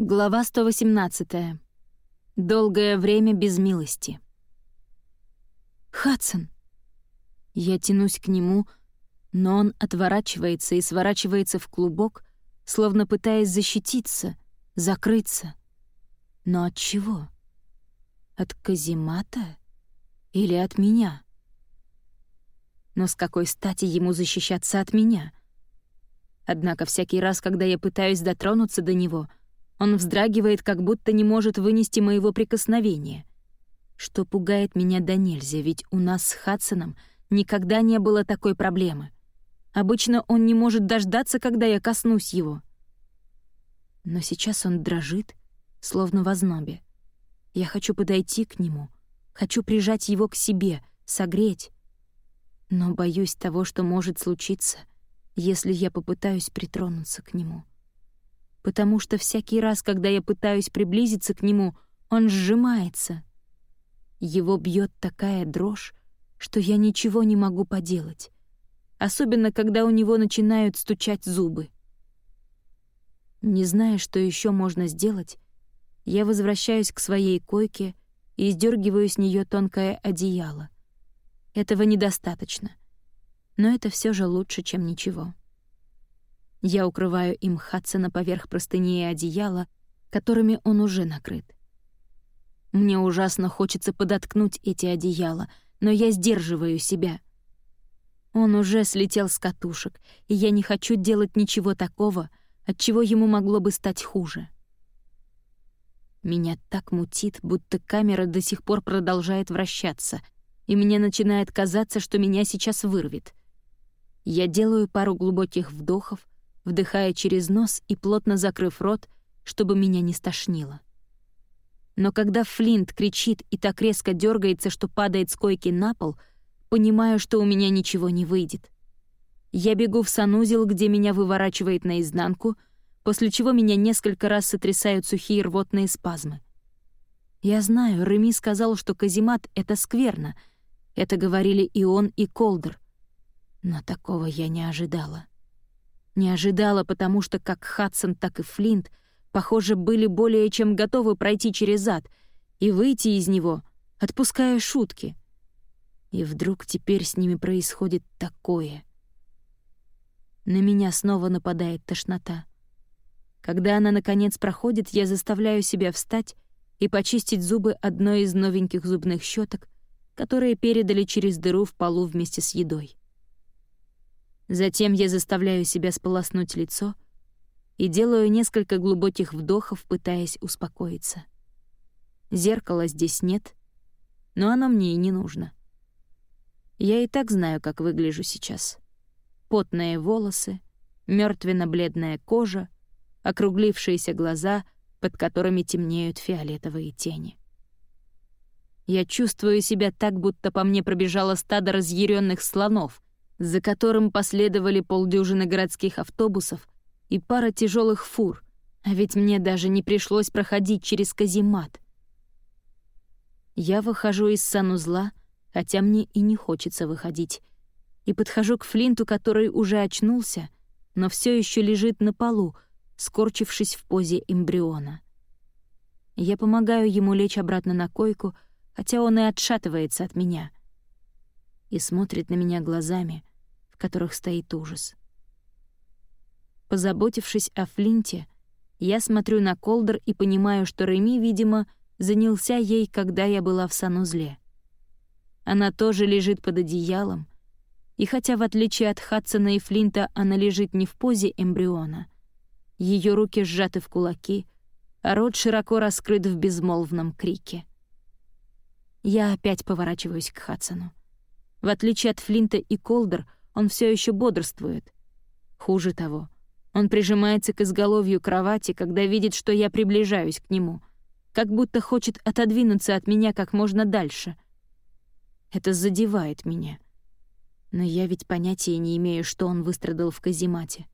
Глава 118. Долгое время без милости. Хадсон. Я тянусь к нему, но он отворачивается и сворачивается в клубок, словно пытаясь защититься, закрыться. Но от чего? От каземата или от меня? Но с какой стати ему защищаться от меня? Однако всякий раз, когда я пытаюсь дотронуться до него — он вздрагивает, как будто не может вынести моего прикосновения. Что пугает меня до нельзя, ведь у нас с Хадсоном никогда не было такой проблемы. Обычно он не может дождаться, когда я коснусь его. Но сейчас он дрожит, словно в ознобе. Я хочу подойти к нему, хочу прижать его к себе, согреть. Но боюсь того, что может случиться, если я попытаюсь притронуться к нему потому что всякий раз, когда я пытаюсь приблизиться к нему, он сжимается. Его бьет такая дрожь, что я ничего не могу поделать, особенно когда у него начинают стучать зубы. Не зная, что еще можно сделать, я возвращаюсь к своей койке и сдергиваю с нее тонкое одеяло. Этого недостаточно, но это все же лучше, чем ничего. Я укрываю им Хадсона поверх простыни и одеяла, которыми он уже накрыт. Мне ужасно хочется подоткнуть эти одеяла, но я сдерживаю себя. Он уже слетел с катушек, и я не хочу делать ничего такого, от чего ему могло бы стать хуже. Меня так мутит, будто камера до сих пор продолжает вращаться, и мне начинает казаться, что меня сейчас вырвет. Я делаю пару глубоких вдохов, вдыхая через нос и плотно закрыв рот, чтобы меня не стошнило. Но когда Флинт кричит и так резко дергается, что падает с койки на пол, понимаю, что у меня ничего не выйдет. Я бегу в санузел, где меня выворачивает наизнанку, после чего меня несколько раз сотрясают сухие рвотные спазмы. Я знаю, Реми сказал, что каземат — это скверно. Это говорили и он, и Колдер. Но такого я не ожидала. Не ожидала, потому что как Хадсон, так и Флинт, похоже, были более чем готовы пройти через ад и выйти из него, отпуская шутки. И вдруг теперь с ними происходит такое. На меня снова нападает тошнота. Когда она, наконец, проходит, я заставляю себя встать и почистить зубы одной из новеньких зубных щеток, которые передали через дыру в полу вместе с едой. Затем я заставляю себя сполоснуть лицо и делаю несколько глубоких вдохов, пытаясь успокоиться. Зеркала здесь нет, но оно мне и не нужно. Я и так знаю, как выгляжу сейчас. Потные волосы, мертвенно-бледная кожа, округлившиеся глаза, под которыми темнеют фиолетовые тени. Я чувствую себя так, будто по мне пробежало стадо разъяренных слонов — за которым последовали полдюжины городских автобусов и пара тяжелых фур, а ведь мне даже не пришлось проходить через каземат. Я выхожу из санузла, хотя мне и не хочется выходить, и подхожу к Флинту, который уже очнулся, но все еще лежит на полу, скорчившись в позе эмбриона. Я помогаю ему лечь обратно на койку, хотя он и отшатывается от меня. И смотрит на меня глазами, которых стоит ужас. Позаботившись о Флинте, я смотрю на Колдер и понимаю, что Реми, видимо, занялся ей, когда я была в санузле. Она тоже лежит под одеялом, и хотя, в отличие от Хадсона и Флинта, она лежит не в позе эмбриона, ее руки сжаты в кулаки, а рот широко раскрыт в безмолвном крике. Я опять поворачиваюсь к Хадсону. В отличие от Флинта и Колдер — он все еще бодрствует. Хуже того, он прижимается к изголовью кровати, когда видит, что я приближаюсь к нему, как будто хочет отодвинуться от меня как можно дальше. Это задевает меня. Но я ведь понятия не имею, что он выстрадал в каземате.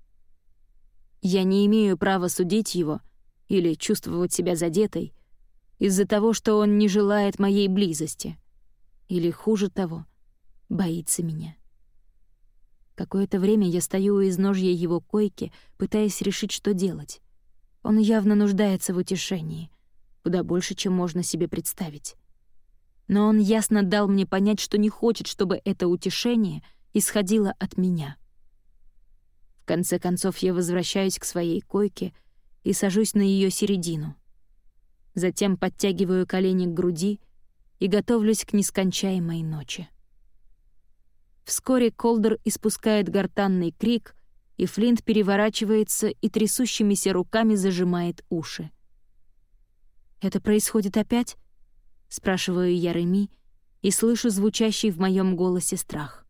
Я не имею права судить его или чувствовать себя задетой из-за того, что он не желает моей близости. Или, хуже того, боится меня. Какое-то время я стою у изножья его койки, пытаясь решить, что делать. Он явно нуждается в утешении, куда больше, чем можно себе представить. Но он ясно дал мне понять, что не хочет, чтобы это утешение исходило от меня. В конце концов, я возвращаюсь к своей койке и сажусь на ее середину. Затем подтягиваю колени к груди и готовлюсь к нескончаемой ночи. Вскоре Колдер испускает гортанный крик, и Флинт переворачивается и трясущимися руками зажимает уши. «Это происходит опять?» — спрашиваю я Реми и слышу звучащий в моем голосе страх.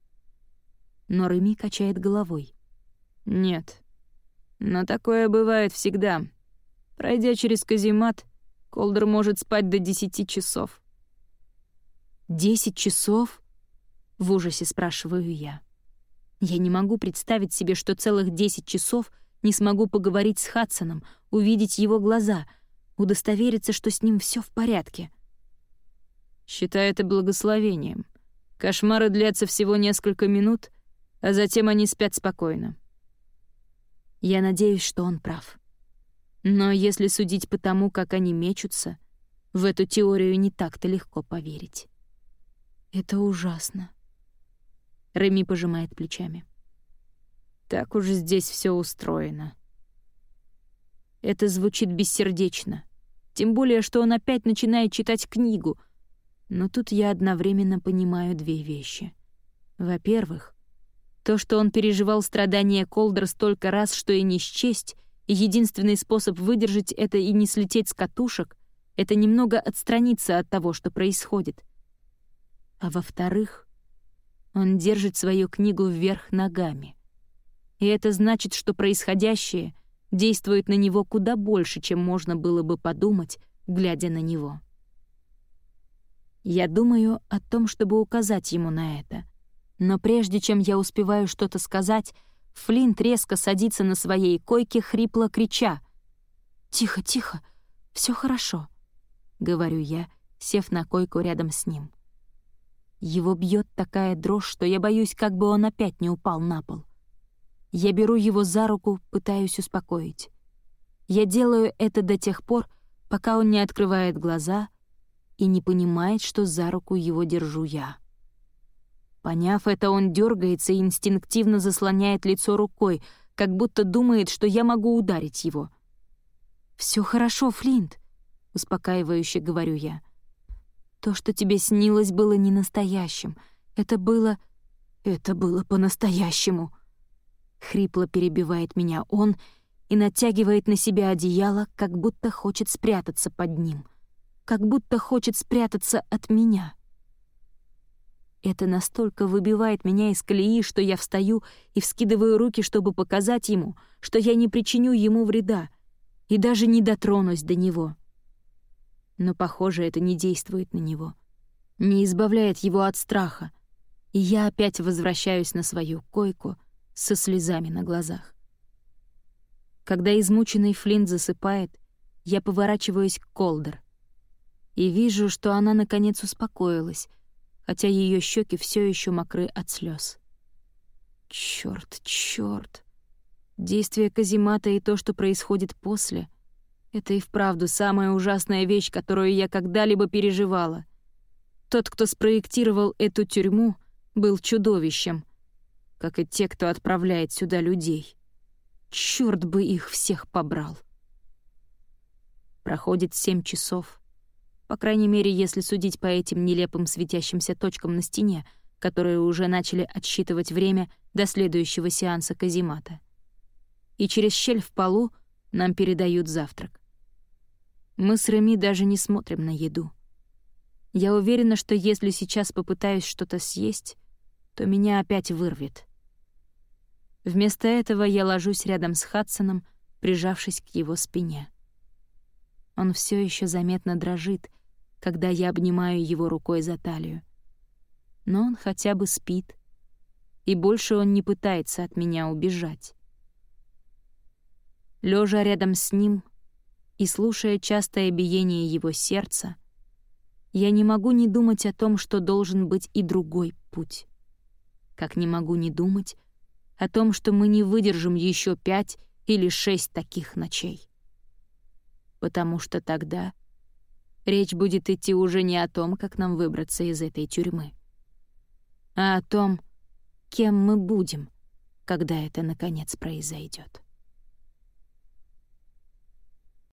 Но Реми качает головой. «Нет. Но такое бывает всегда. Пройдя через каземат, Колдер может спать до десяти часов». «Десять часов?» — в ужасе спрашиваю я. Я не могу представить себе, что целых десять часов не смогу поговорить с Хадсоном, увидеть его глаза, удостовериться, что с ним все в порядке. Считай это благословением. Кошмары длятся всего несколько минут, а затем они спят спокойно. Я надеюсь, что он прав. Но если судить по тому, как они мечутся, в эту теорию не так-то легко поверить. Это ужасно. Реми пожимает плечами. Так уж здесь все устроено. Это звучит бессердечно. Тем более, что он опять начинает читать книгу. Но тут я одновременно понимаю две вещи. Во-первых, то, что он переживал страдания Колдер столько раз, что и не счесть, и единственный способ выдержать это и не слететь с катушек — это немного отстраниться от того, что происходит. А во-вторых, он держит свою книгу вверх ногами. И это значит, что происходящее действует на него куда больше, чем можно было бы подумать, глядя на него. Я думаю о том, чтобы указать ему на это. Но прежде чем я успеваю что-то сказать, Флинт резко садится на своей койке, хрипло крича. «Тихо, тихо, все хорошо», — говорю я, сев на койку рядом с ним. Его бьет такая дрожь, что я боюсь, как бы он опять не упал на пол. Я беру его за руку, пытаюсь успокоить. Я делаю это до тех пор, пока он не открывает глаза и не понимает, что за руку его держу я. Поняв это, он дергается и инстинктивно заслоняет лицо рукой, как будто думает, что я могу ударить его. Все хорошо, Флинт», — успокаивающе говорю я. То, что тебе снилось, было не настоящим. Это было... Это было по-настоящему. Хрипло перебивает меня он и натягивает на себя одеяло, как будто хочет спрятаться под ним. Как будто хочет спрятаться от меня. Это настолько выбивает меня из колеи, что я встаю и вскидываю руки, чтобы показать ему, что я не причиню ему вреда и даже не дотронусь до него. Но, похоже, это не действует на него. Не избавляет его от страха. И я опять возвращаюсь на свою койку со слезами на глазах. Когда измученный Флинт засыпает, я поворачиваюсь к Колдер и вижу, что она наконец успокоилась, хотя ее щеки все еще мокры от слез. Черт, черт! Действие каземата и то, что происходит после, это и вправду самая ужасная вещь, которую я когда-либо переживала. Тот, кто спроектировал эту тюрьму, был чудовищем, как и те, кто отправляет сюда людей. Чёрт бы их всех побрал. Проходит семь часов. По крайней мере, если судить по этим нелепым светящимся точкам на стене, которые уже начали отсчитывать время до следующего сеанса каземата. И через щель в полу нам передают завтрак. Мы с Реми даже не смотрим на еду. Я уверена, что если сейчас попытаюсь что-то съесть, то меня опять вырвет. Вместо этого я ложусь рядом с Хадсоном, прижавшись к его спине. Он все еще заметно дрожит, когда я обнимаю его рукой за талию. Но он хотя бы спит, и больше он не пытается от меня убежать. Лежа рядом с ним, и слушая частое биение его сердца, я не могу не думать о том, что должен быть и другой путь. Как не могу не думать о том, что мы не выдержим еще пять или шесть таких ночей. потому что тогда речь будет идти уже не о том, как нам выбраться из этой тюрьмы, а о том, кем мы будем, когда это наконец произойдет.